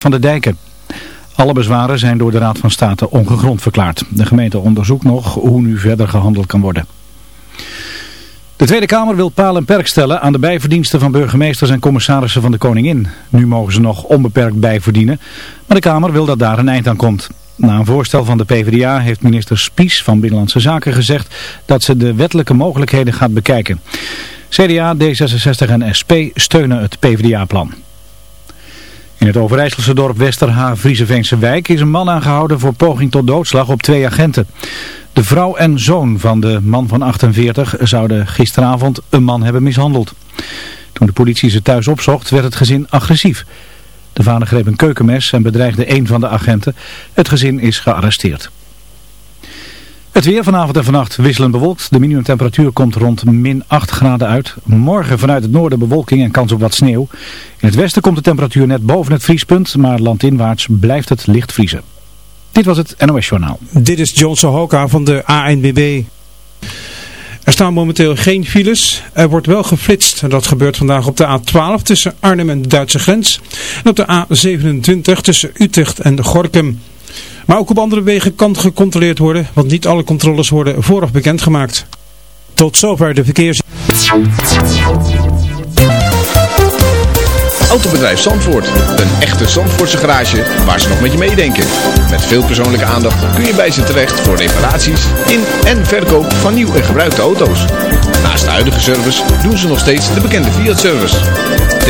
van de dijken. Alle bezwaren zijn door de Raad van State ongegrond verklaard. De gemeente onderzoekt nog hoe nu verder gehandeld kan worden. De Tweede Kamer wil paal en perk stellen aan de bijverdiensten van burgemeesters en commissarissen van de Koningin. Nu mogen ze nog onbeperkt bijverdienen, maar de Kamer wil dat daar een eind aan komt. Na een voorstel van de PvdA heeft minister Spies van Binnenlandse Zaken gezegd dat ze de wettelijke mogelijkheden gaat bekijken. CDA, D66 en SP steunen het PvdA-plan. In het Overijsselse dorp Westerha, Vrieseveense wijk is een man aangehouden voor poging tot doodslag op twee agenten. De vrouw en zoon van de man van 48 zouden gisteravond een man hebben mishandeld. Toen de politie ze thuis opzocht werd het gezin agressief. De vader greep een keukenmes en bedreigde een van de agenten. Het gezin is gearresteerd. Het weer vanavond en vannacht wisselend bewolkt. De minimumtemperatuur komt rond min 8 graden uit. Morgen vanuit het noorden bewolking en kans op wat sneeuw. In het westen komt de temperatuur net boven het vriespunt, maar landinwaarts blijft het licht vriezen. Dit was het NOS Journaal. Dit is John Sohoka van de ANWB. Er staan momenteel geen files. Er wordt wel geflitst. Dat gebeurt vandaag op de A12 tussen Arnhem en de Duitse grens. En op de A27 tussen Utrecht en Gorkum. Maar ook op andere wegen kan gecontroleerd worden, want niet alle controles worden vooraf bekendgemaakt. Tot zover de verkeers... Autobedrijf Zandvoort. Een echte Zandvoortse garage waar ze nog met je meedenken. Met veel persoonlijke aandacht kun je bij ze terecht voor reparaties in en verkoop van nieuw en gebruikte auto's. Naast de huidige service doen ze nog steeds de bekende Fiat-service.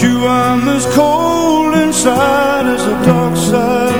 You I'm as cold inside as the dark side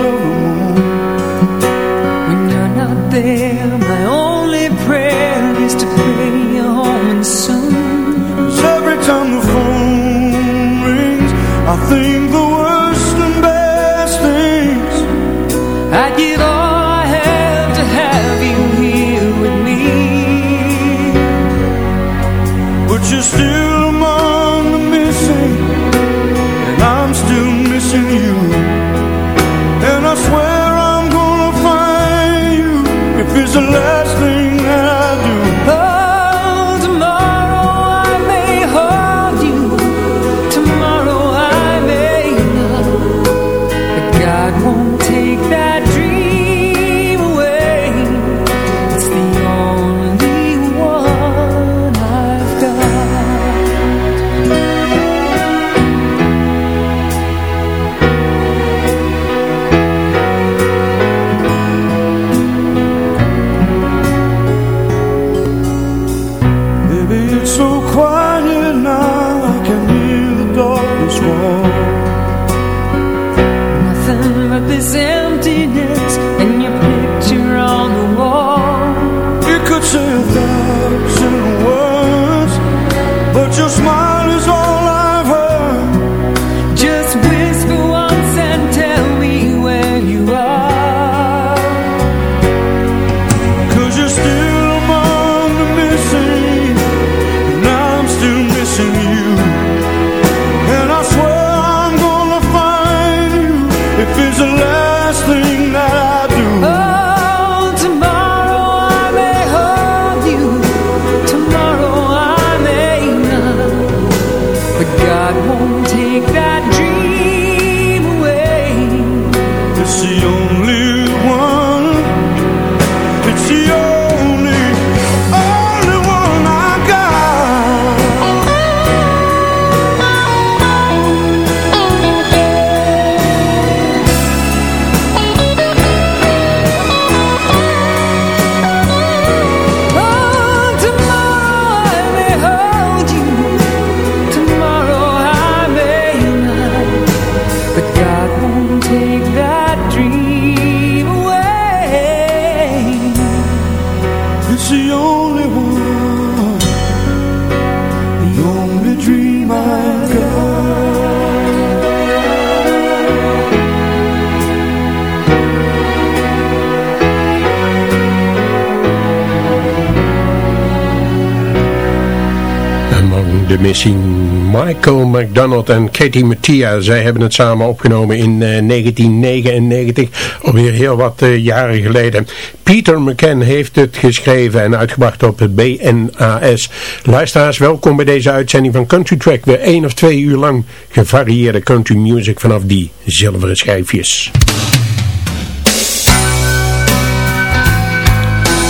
Missing Michael McDonald en Katie Mattia. Zij hebben het samen opgenomen in eh, 1999, alweer heel wat eh, jaren geleden. Peter McCann heeft het geschreven en uitgebracht op het BNAS. Luisteraars, welkom bij deze uitzending van Country Track. Weer één of twee uur lang gevarieerde country music vanaf die zilveren schijfjes.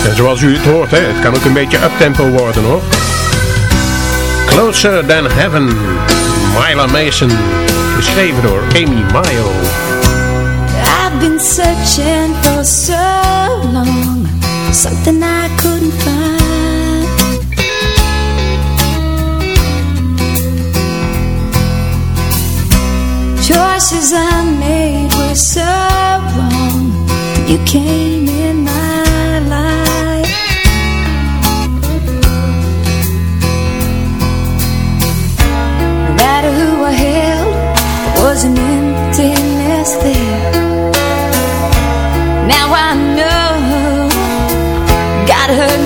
En zoals u het hoort, hè, het kan ook een beetje uptempo worden hoor. Closer Than Heaven, Myla Mason, geschreven door Amy Mayo. I've been searching for so long something I couldn't find. Choices I made were so wrong. You came was an emptiness there. Now I know God heard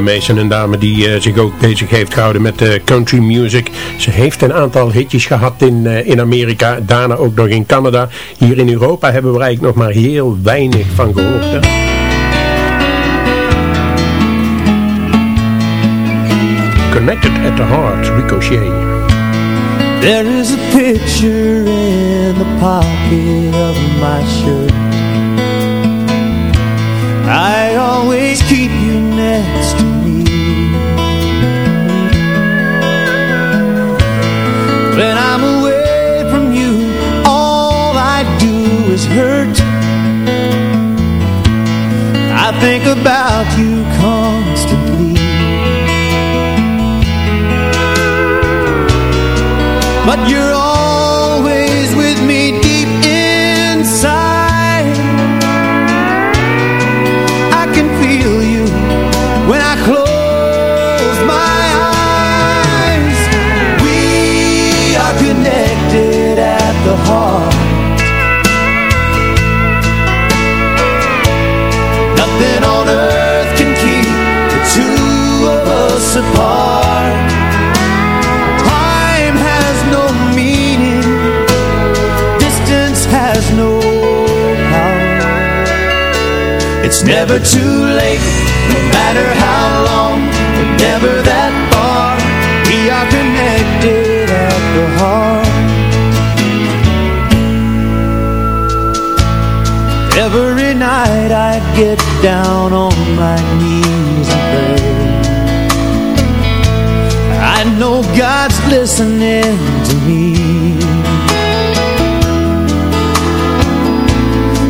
Carla Mason, een dame die eh, zich ook bezig heeft gehouden met eh, country music. Ze heeft een aantal hitjes gehad in, eh, in Amerika, daarna ook nog in Canada. Hier in Europa hebben we eigenlijk nog maar heel weinig van gehoord. Connected at the heart, Ricochet. There is a picture in the pocket of my shirt. I always keep you next to think about you constantly. But you never too late, no matter how long, we're never that far. We are connected at the heart. Every night I get down on my knees and pray. I know God's listening to me.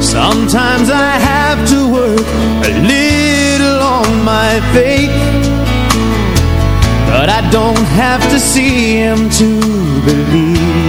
Sometimes I have to a little on my faith. But I don't have to see him to believe.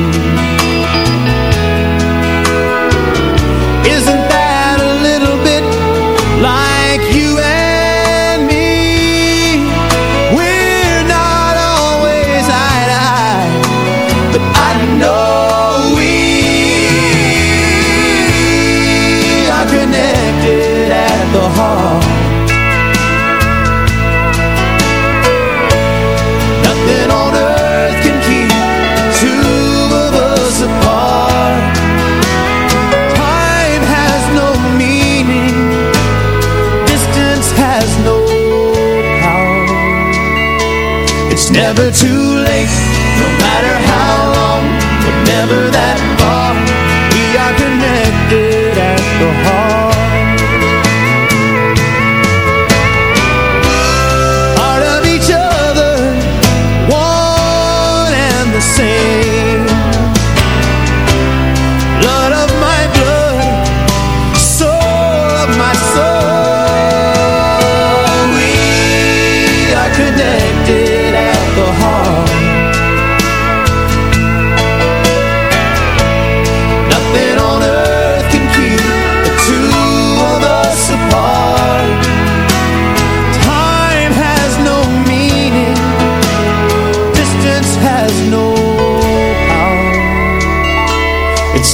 never too late.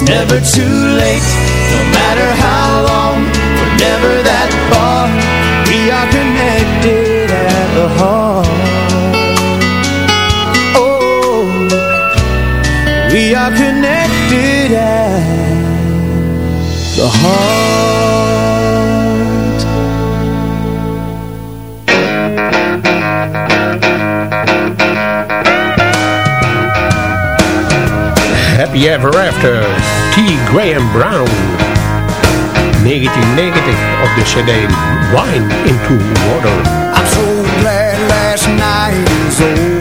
never too late. Happy Ever After, T. Graham Brown. 1990 of the cd Wine Into Water. I'm so glad last night is over.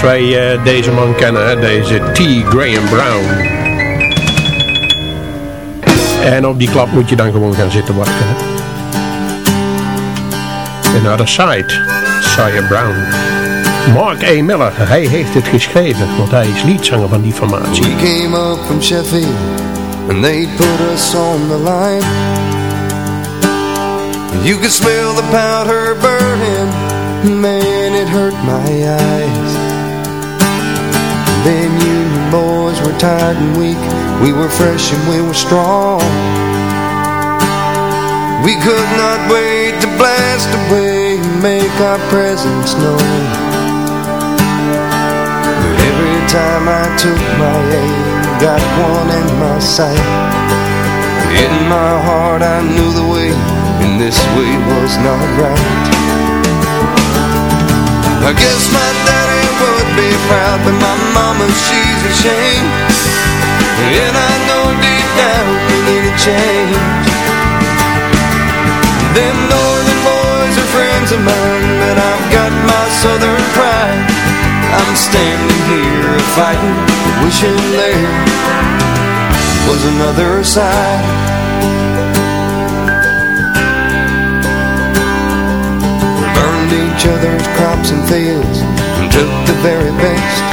Zoals wij uh, deze man kennen, hè? deze T. Graham Brown. En op die klap moet je dan gewoon gaan zitten wachten. Hè? Another Side, Sire Brown. Mark A. Miller, hij heeft het geschreven, want hij is liedzanger van die formatie. We came up from Sheffield, and they put us on the line. You could smell the powder burning, man, it hurt my eyes. Them Union boys were tired and weak, we were fresh and we were strong. We could not wait to blast away and make our presence known. But every time I took my aim, got one in my sight. In my heart I knew the way, and this way was not right. I guess my would be proud, but my mama, she's ashamed. And I know deep down we need a change. Them northern boys are friends of mine, but I've got my southern pride. I'm standing here fighting, wishing there was another side. Burned each other's crops and fields and took the very best.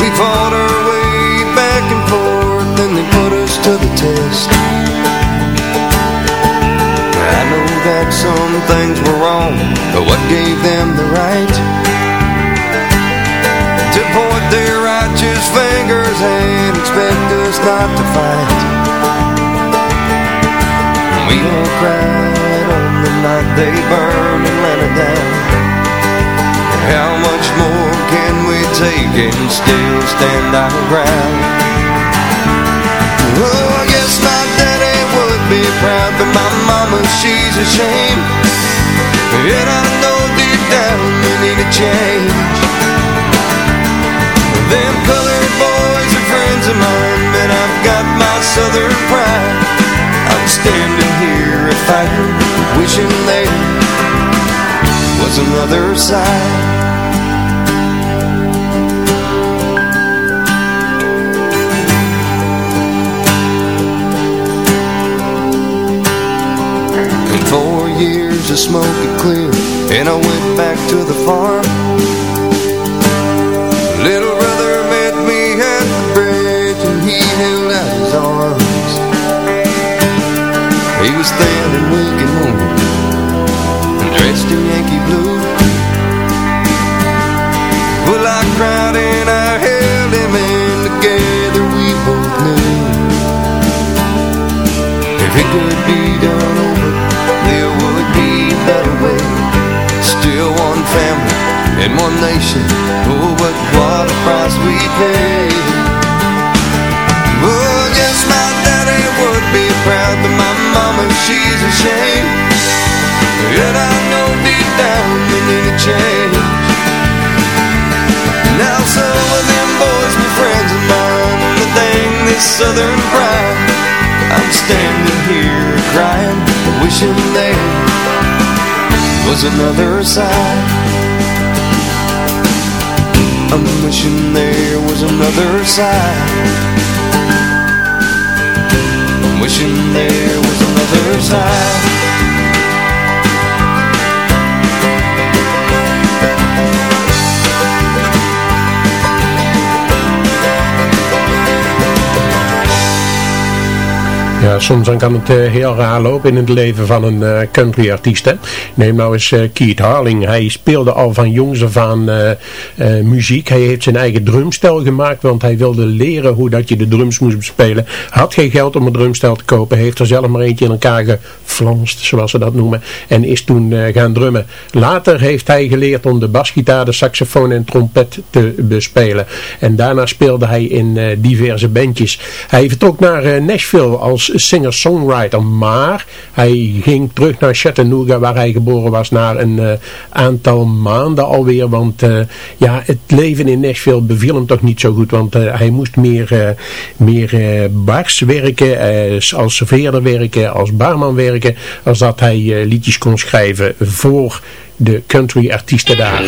We fought our way back and forth, and they put us to the test. I know that some things were wrong, but what gave them the right to point their righteous fingers and expect us not to fight? We all cried on the night they burned Atlanta down. How much more can we take and still stand our ground? Oh, I guess my daddy would be proud, but my mama, she's ashamed. And I know deep down we need a change. Them colored boys are friends of mine, but I've got my southern pride. I'm standing here a fighter, wishing there was another side. Four years of smoke had cleared And I went back to the farm Little brother met me at the bridge And he held out his arms He was thin and weak And one nation. Oh, but what a price we pay. Oh, yes, my daddy would be proud, but my mama, she's ashamed. And I know deep down we need a change. Now some of them boys be friends of mine, the thing this southern pride. I'm standing here crying, wishing there was another side. I'm wishing there was another side. I'm wishing there was another side. Ja, soms kan het uh, heel raar lopen in het leven van een uh. Hè? Neem nou eens uh, Keith Harling. Hij speelde al van jongs af aan muziek. Hij heeft zijn eigen drumstel gemaakt, want hij wilde leren hoe dat je de drums moest bespelen. Had geen geld om een drumstel te kopen. Heeft er zelf maar eentje in elkaar geflanst, zoals ze dat noemen. En is toen gaan drummen. Later heeft hij geleerd om de basgitaar, de saxofoon en trompet te bespelen. En daarna speelde hij in diverse bandjes. Hij vertrok naar Nashville als singer-songwriter, maar hij ging terug naar Chattanooga waar hij geboren was na een uh, aantal maanden alweer, want uh, ja, het leven in Nashville beviel hem toch niet zo goed, want uh, hij moest meer, meer bars werken, als serveerder werken, als barman werken, als dat hij liedjes kon schrijven voor de country artiesten daar.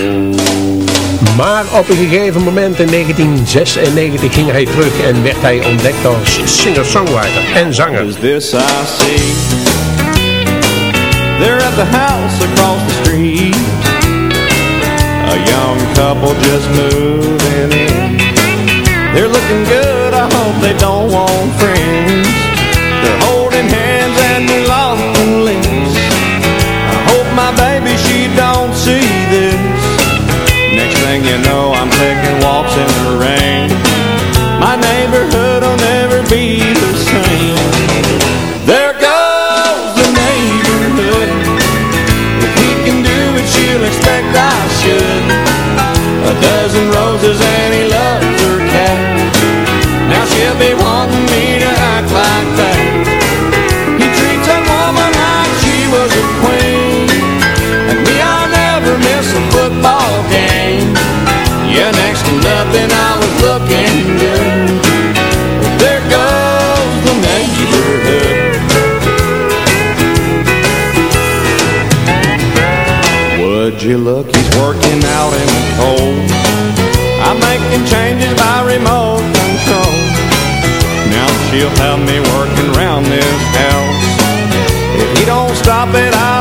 Maar op een gegeven moment in 1996 ging hij terug en werd hij ontdekt als singer-songwriter en zanger. Is this I see? They're at the house across the street A young couple just moving in They're looking good, I hope they don't want friends They're you know you look, he's working out in the cold. I'm making changes by remote control. Now she'll have me working round this house. If he don't stop it, I'll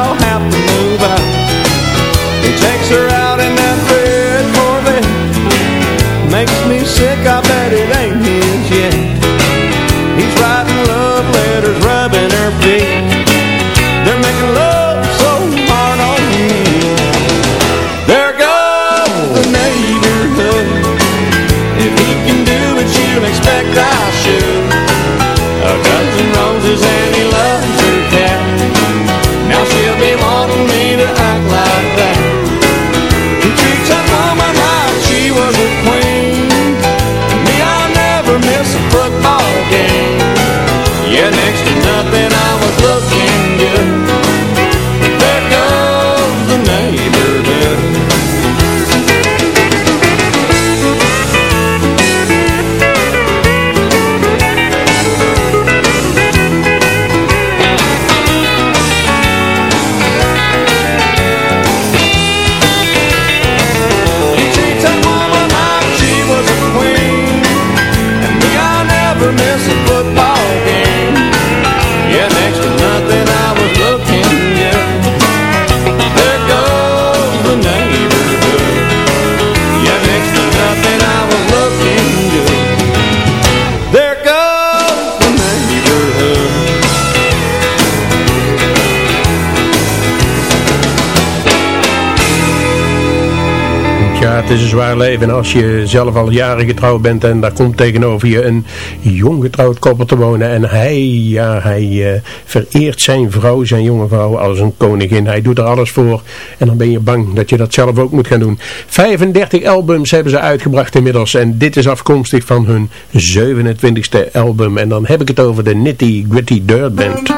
het is een zwaar leven als je zelf al jaren getrouwd bent en daar komt tegenover je een jong getrouwd koppel te wonen. En hij, ja, hij eh, vereert zijn vrouw, zijn jonge vrouw, als een koningin. Hij doet er alles voor en dan ben je bang dat je dat zelf ook moet gaan doen. 35 albums hebben ze uitgebracht inmiddels en dit is afkomstig van hun 27e album. En dan heb ik het over de Nitty Gritty Dirt Band.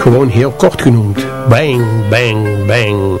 Gewoon heel kort genoemd. Bang, bang, bang.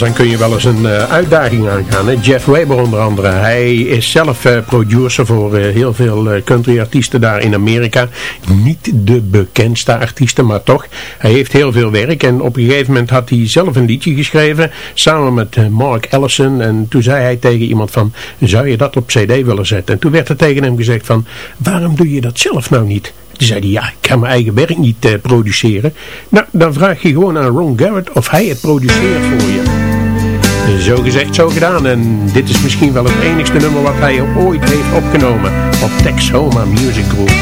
dan kun je wel eens een uh, uitdaging aangaan. Hè? Jeff Weber onder andere. Hij is zelf uh, producer voor uh, heel veel country artiesten daar in Amerika. Niet de bekendste artiesten, maar toch. Hij heeft heel veel werk en op een gegeven moment had hij zelf een liedje geschreven. Samen met Mark Ellison. En toen zei hij tegen iemand van, zou je dat op cd willen zetten? En toen werd er tegen hem gezegd van, waarom doe je dat zelf nou niet? Toen zei ja, ik kan mijn eigen werk niet uh, produceren. Nou, dan vraag je gewoon aan Ron Garrett of hij het produceert voor je. Zo gezegd, zo gedaan. En dit is misschien wel het enigste nummer wat hij ooit heeft opgenomen op Texhoma Music Group.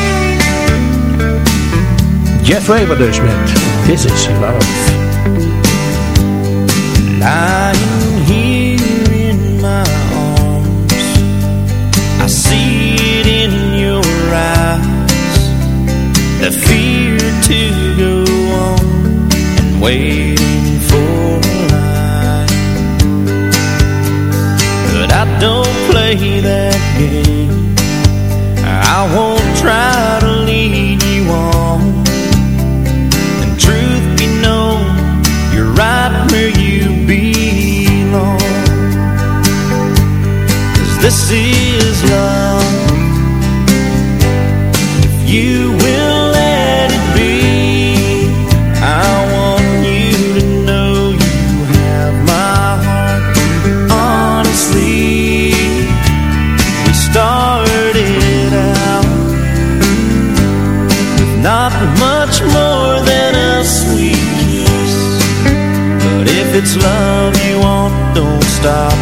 Jeff Weber dus met This Is Love. Lying here in my arms I see it in your eyes The fear to go on and waiting for a light. But I don't play that game. I won't try to lead you on. And truth be known You're right where you belong. Cause this is love stop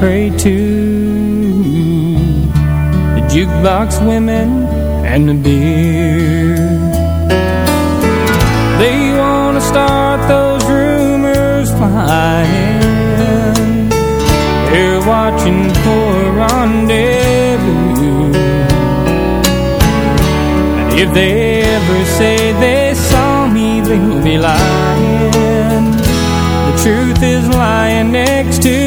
prey to The jukebox women and the beer. They wanna start those rumors flying. They're watching for a rendezvous. And if they ever say they saw me They'll be lying. The truth is lying next to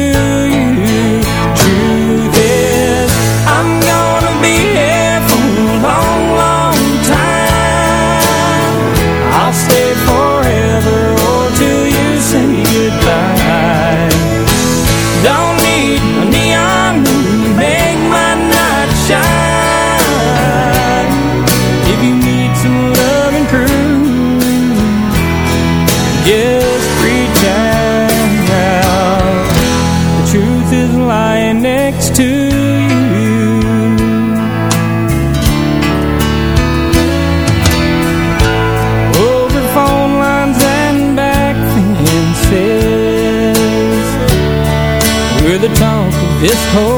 this home.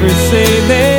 every city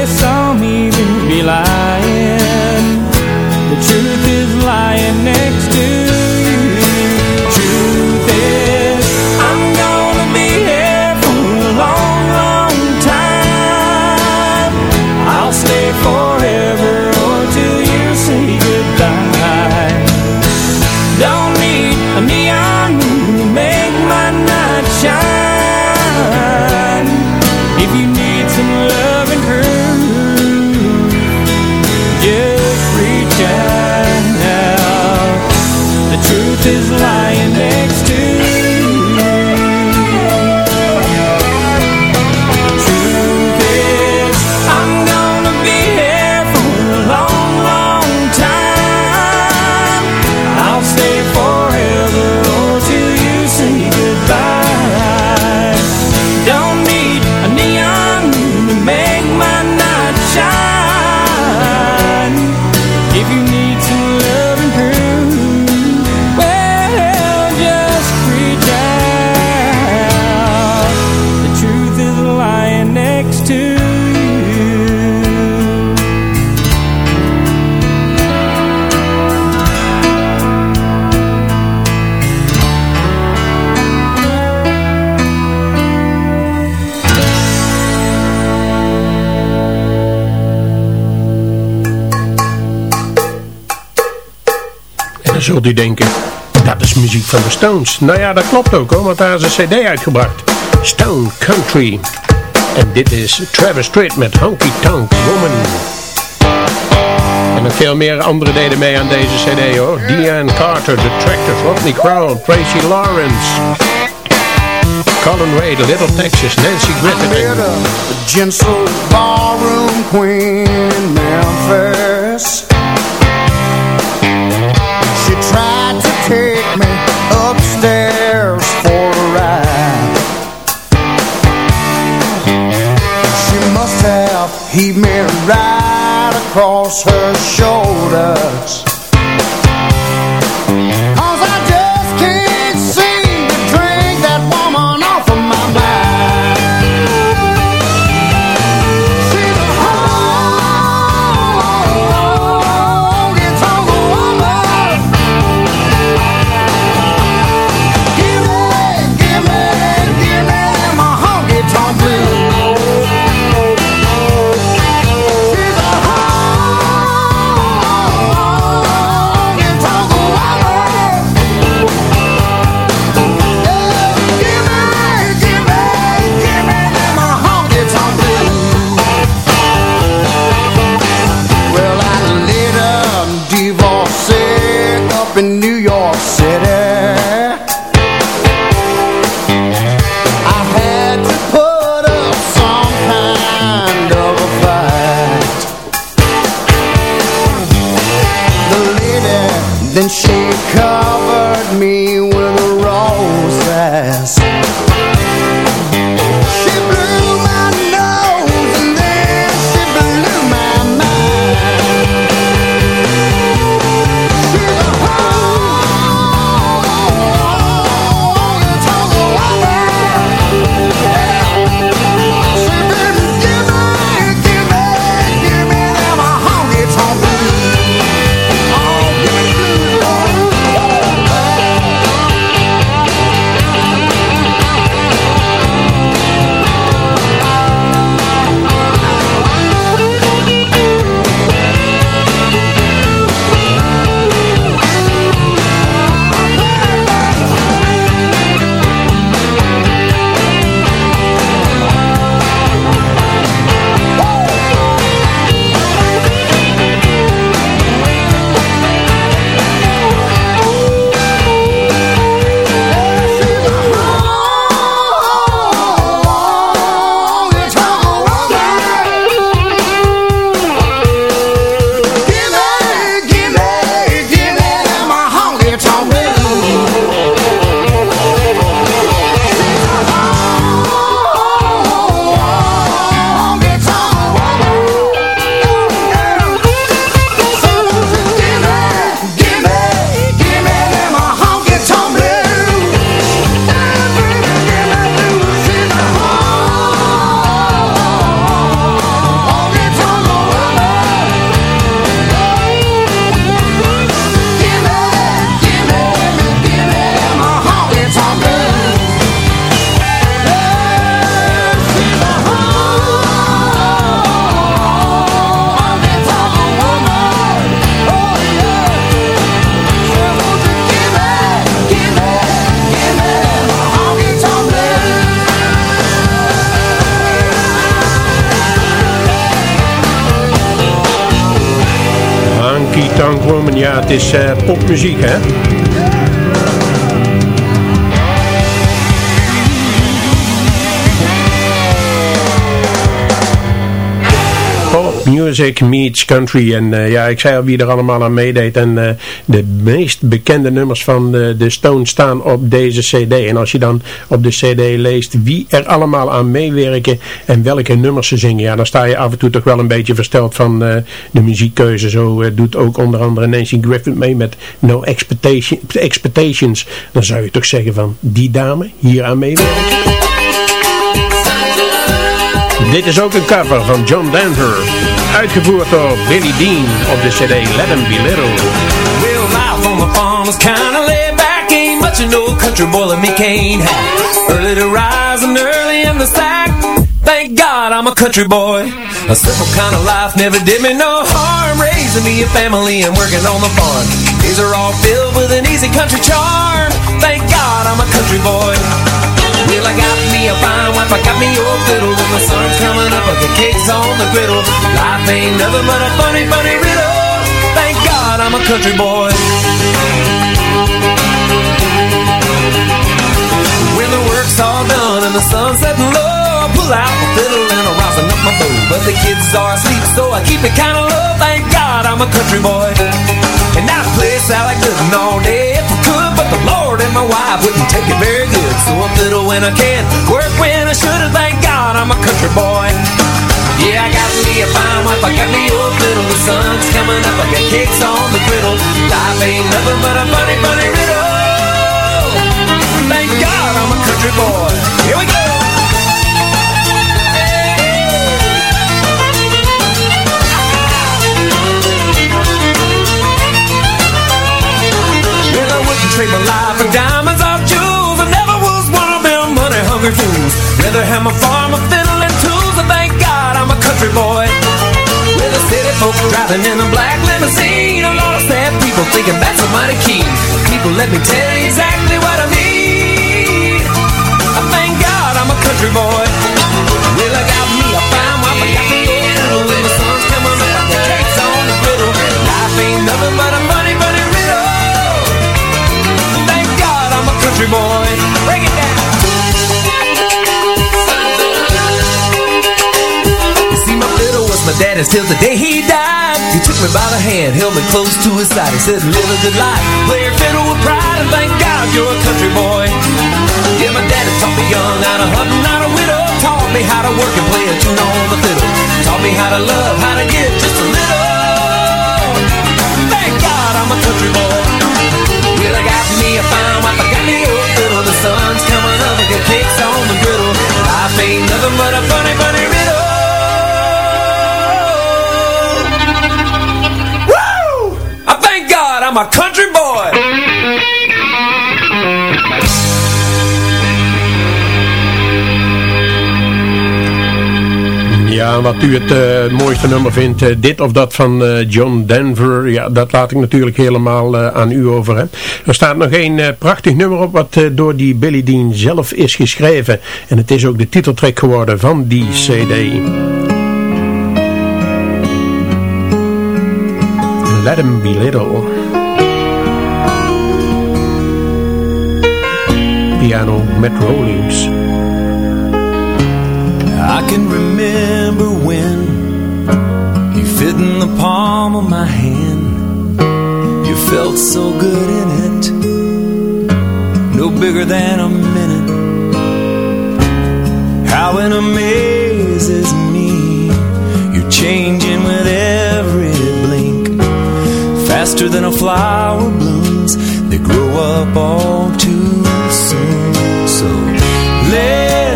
muziek van de Stones. Nou ja, dat klopt ook hoor, want daar is een cd uitgebracht. Stone Country. En dit is Travis Tritt met Honky Tonk Woman. En veel meer andere deden mee aan deze cd hoor. Diane Carter, The Tractors, Rodney Crowell, Tracy Lawrence. Colin Ray, Little Texas, Nancy Griffin. her shoulders muziek, hè? Music Meets Country. En uh, ja, ik zei al wie er allemaal aan meedeed. En uh, de meest bekende nummers van de, de Stones staan op deze cd. En als je dan op de cd leest wie er allemaal aan meewerken en welke nummers ze zingen. Ja, dan sta je af en toe toch wel een beetje versteld van de muziekkeuze. Zo doet ook onder andere Nancy Griffith mee met No Expectation, Expectations. Dan zou je toch zeggen van die dame hier aan meewerken. Dit is ook een cover van John Denver. Uitgevoerd door Billy Dean op de cd Let Him Be Little. Real life on the farm is kinda laid back. Ain't much an old country boy like me can't have. Early to rise and early in the sack. Thank God I'm a country boy. A simple kind of life never did me no harm. Raising me a family and working on the farm. These are all filled with an easy country charm. Thank God I'm a country boy. I got me a fine wife, I got me old fiddle When the sun's coming up, I get cakes on the griddle. Life ain't nothing but a funny, funny riddle. Thank God I'm a country boy. When the work's all done and the sun's setting low I pull out my fiddle and I'm rousing up my bow. But the kids are asleep, so I keep it kinda low. Thank God I'm a country boy. And I play Sally Gooden all day. If I could But the Lord and my wife wouldn't take it very good. So I fiddle when I can, work when I should And thank God I'm a country boy. Yeah, I got me a fine wife, I got me old fiddle The sun's coming up, I got cakes on the griddle. Life ain't nothing but a funny, funny riddle. Thank God I'm a country boy. Here we go! trade my life for diamonds or jewels. I never was one of them money hungry fools. Rather have my farm, a fiddle and tools. I thank God I'm a country boy. With the city folks driving in a black limousine. A lot of sad people thinking that's a mighty key. People, let me tell you exactly what I mean. I thank God I'm a country boy. Well, I got me a fine wife, I got me a. When the sun's coming up, the cake's on the griddle. Life ain't nothing but a country boy. Break it down. You see, my fiddle was my daddy's till the day he died. He took me by the hand, held me close to his side. He said, live a good life, play your fiddle with pride, and thank God you're a country boy. Yeah, my daddy taught me young, not a hunting, not a widow. Taught me how to work and play a tune on the fiddle. Taught me how to love, how to give just a little. Thank God I'm a country boy. Well, I got me a fine wife, I got me sun's coming up, I got cakes on the griddle. Life ain't nothing but a funny, funny riddle. Woo! I thank God I'm a country boy. Ja, wat u het uh, mooiste nummer vindt, uh, dit of dat van uh, John Denver, ja, dat laat ik natuurlijk helemaal aan u over. Hè. Er staat nog een prachtig nummer op wat door die Billy Dean zelf is geschreven. En het is ook de titeltrack geworden van die cd. Let him be little. Piano met Rollings. Can remember when you fit in the palm of my hand. You felt so good in it, no bigger than a minute. How it amazes me, you're changing with every blink. Faster than a flower blooms, they grow up all too soon. So let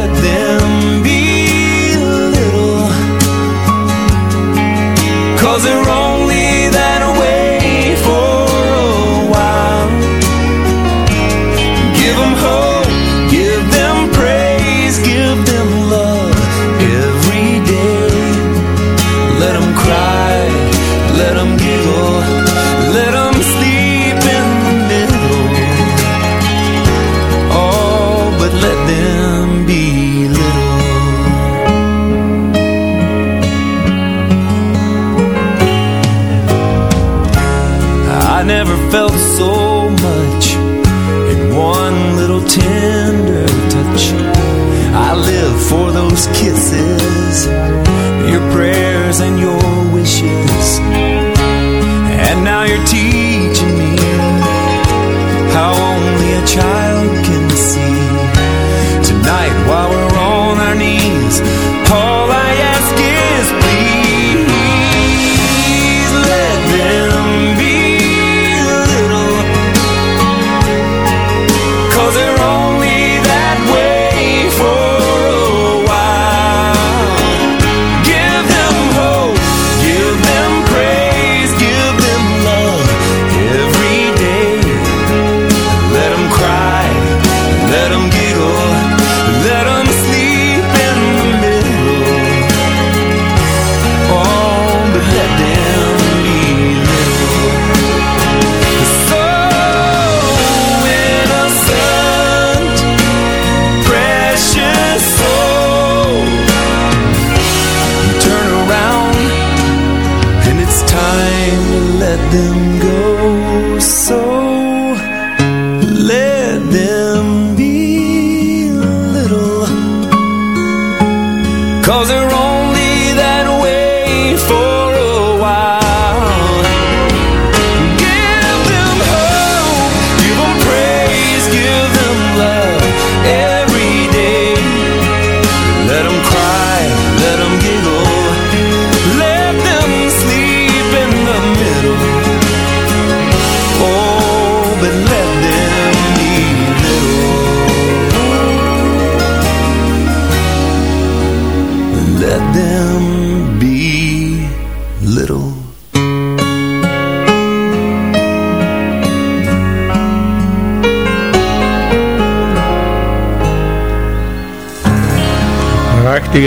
kisses, your prayers and your wishes. And now you're teaching me how only a child can see. Tonight while we're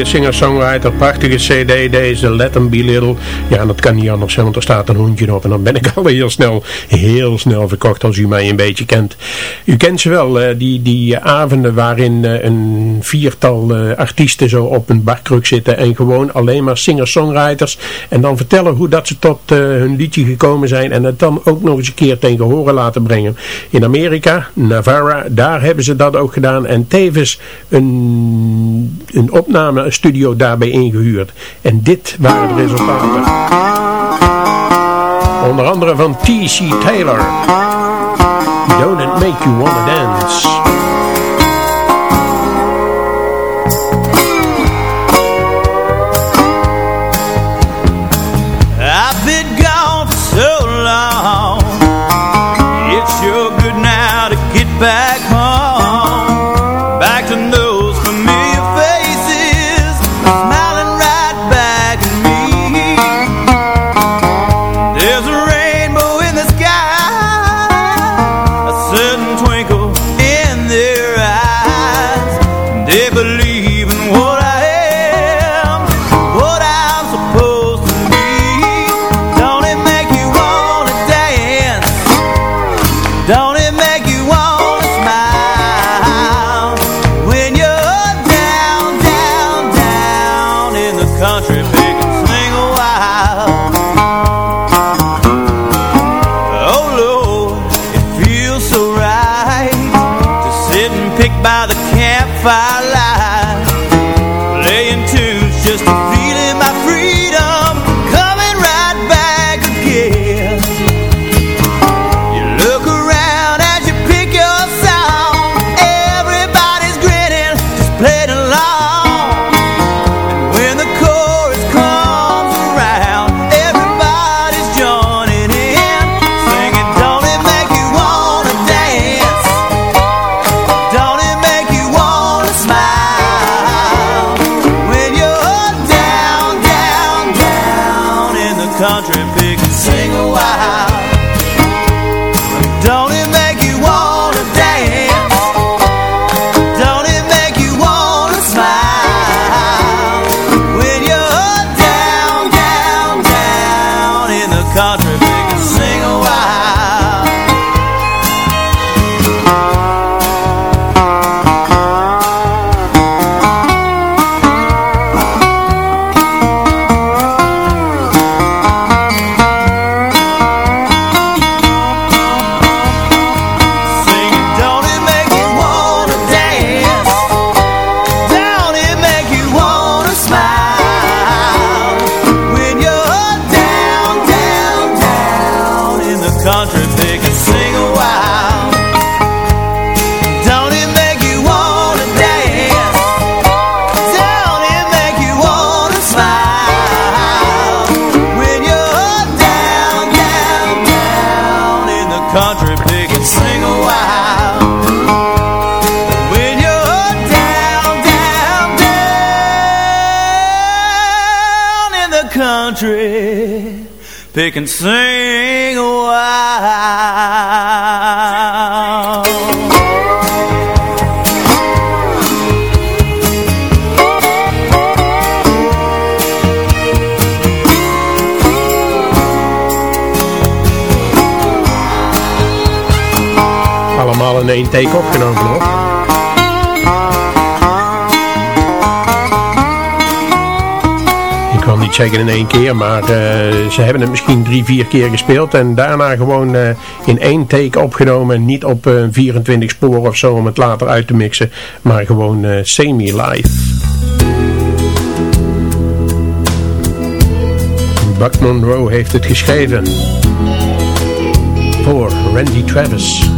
singer-songwriter. Prachtige cd deze, Let 'em Be Little. Ja, dat kan niet anders, zijn. want er staat een hondje op. En dan ben ik al heel snel, heel snel verkocht als u mij een beetje kent. U kent ze wel, eh, die, die eh, avonden waarin eh, een viertal artiesten zo op een barkruk zitten. En gewoon alleen maar singer-songwriters. En dan vertellen hoe dat ze tot hun liedje gekomen zijn. En het dan ook nog eens een keer tegen horen laten brengen. In Amerika, Navarra, daar hebben ze dat ook gedaan. En tevens een, een opname studio daarbij ingehuurd. En dit waren de resultaten. Onder andere van T.C. Taylor. Don't It Make You Wanna Dance. And sing a. Allemaal in één take opgenomen zeggen in één keer, maar eh, ze hebben het misschien drie, vier keer gespeeld en daarna gewoon eh, in één take opgenomen. Niet op eh, 24 sporen of zo om het later uit te mixen, maar gewoon eh, semi-live. Buck Monroe heeft het geschreven voor Randy Travis,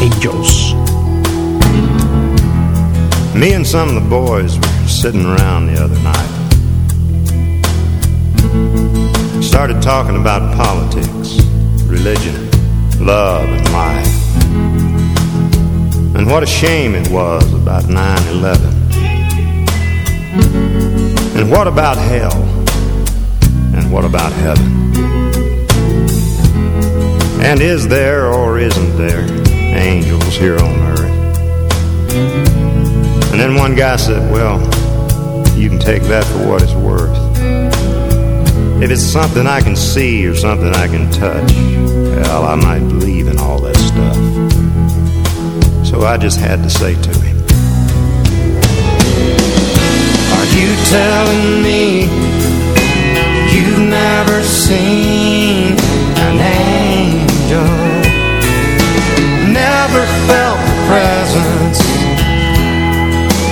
Angels. Me and some of the boys were sitting around the other night. Started talking about politics, religion, love, and life. And what a shame it was about 9 11. And what about hell? And what about heaven? And is there or isn't there angels here on earth? And then one guy said, Well, you can take that for what it's worth. If it's something I can see or something I can touch, well, I might believe in all that stuff. So I just had to say to him, Are you telling me you've never seen an angel? Never felt the presence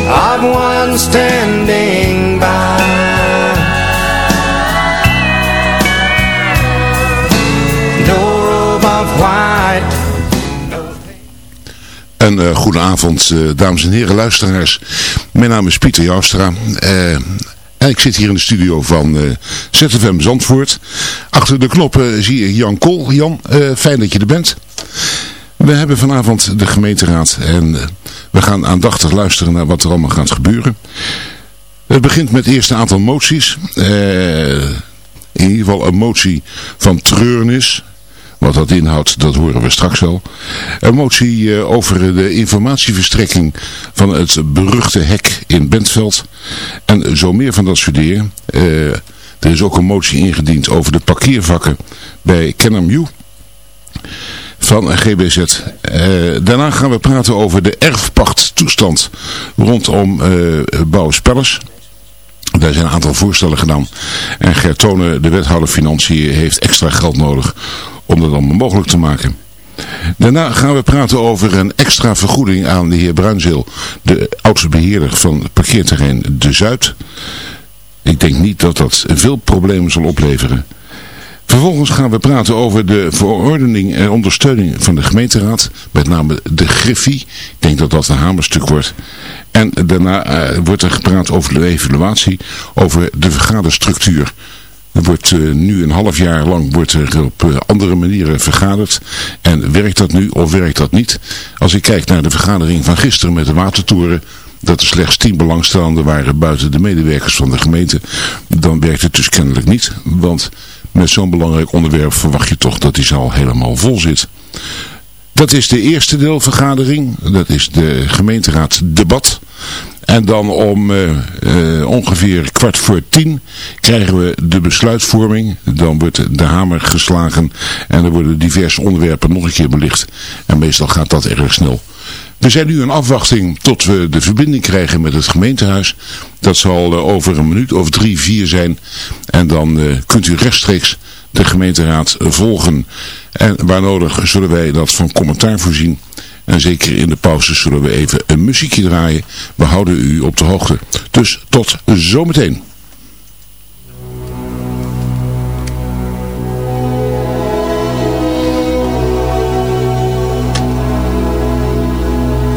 of one standing by? Een uh, goede avond, uh, dames en heren luisteraars. Mijn naam is Pieter Joustra. Uh, en ik zit hier in de studio van ZFM Zandvoort. Achter de knoppen zie ik Jan Kool. Jan, fijn dat je er bent. We hebben vanavond de gemeenteraad en we gaan aandachtig luisteren naar wat er allemaal gaat gebeuren. Het begint met het eerste aantal moties. in ieder geval een motie van treurnis. Wat dat inhoudt, dat horen we straks wel. Een motie uh, over de informatieverstrekking van het beruchte hek in Bentveld. En zo meer van dat dingen. Uh, er is ook een motie ingediend over de parkeervakken bij Kennermew van GBZ. Uh, daarna gaan we praten over de erfpachttoestand rondom Bouwspellers. Daar zijn een aantal voorstellen gedaan. En Gertone, de wethouder Financiën, heeft extra geld nodig om dat allemaal mogelijk te maken. Daarna gaan we praten over een extra vergoeding aan de heer Bruinzeel, de oudste beheerder van parkeerterrein De Zuid. Ik denk niet dat dat veel problemen zal opleveren. Vervolgens gaan we praten over de verordening en ondersteuning van de gemeenteraad. Met name de Griffie. Ik denk dat dat een hamerstuk wordt. En daarna uh, wordt er gepraat over de evaluatie. Over de vergaderstructuur. Wordt uh, nu een half jaar lang wordt er op uh, andere manieren vergaderd. En werkt dat nu of werkt dat niet? Als ik kijk naar de vergadering van gisteren met de watertoren dat er slechts tien belangstellenden waren buiten de medewerkers van de gemeente, dan werkt het dus kennelijk niet. Want met zo'n belangrijk onderwerp verwacht je toch dat die zaal helemaal vol zit. Dat is de eerste deelvergadering, dat is de gemeenteraad debat. En dan om uh, uh, ongeveer kwart voor tien krijgen we de besluitvorming. Dan wordt de hamer geslagen en er worden diverse onderwerpen nog een keer belicht. En meestal gaat dat erg snel. We zijn nu in afwachting tot we de verbinding krijgen met het gemeentehuis. Dat zal uh, over een minuut of drie, vier zijn. En dan kunt u rechtstreeks de gemeenteraad volgen. En waar nodig zullen wij dat van commentaar voorzien. En zeker in de pauze zullen we even een muziekje draaien. We houden u op de hoogte. Dus tot zometeen.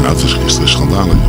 Nou, het was gisteren schandalig.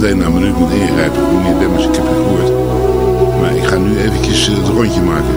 meteen naar minuut moet ingrijpen. Ik, niet, ik heb het gehoord. Maar ik ga nu eventjes eh, het rondje maken.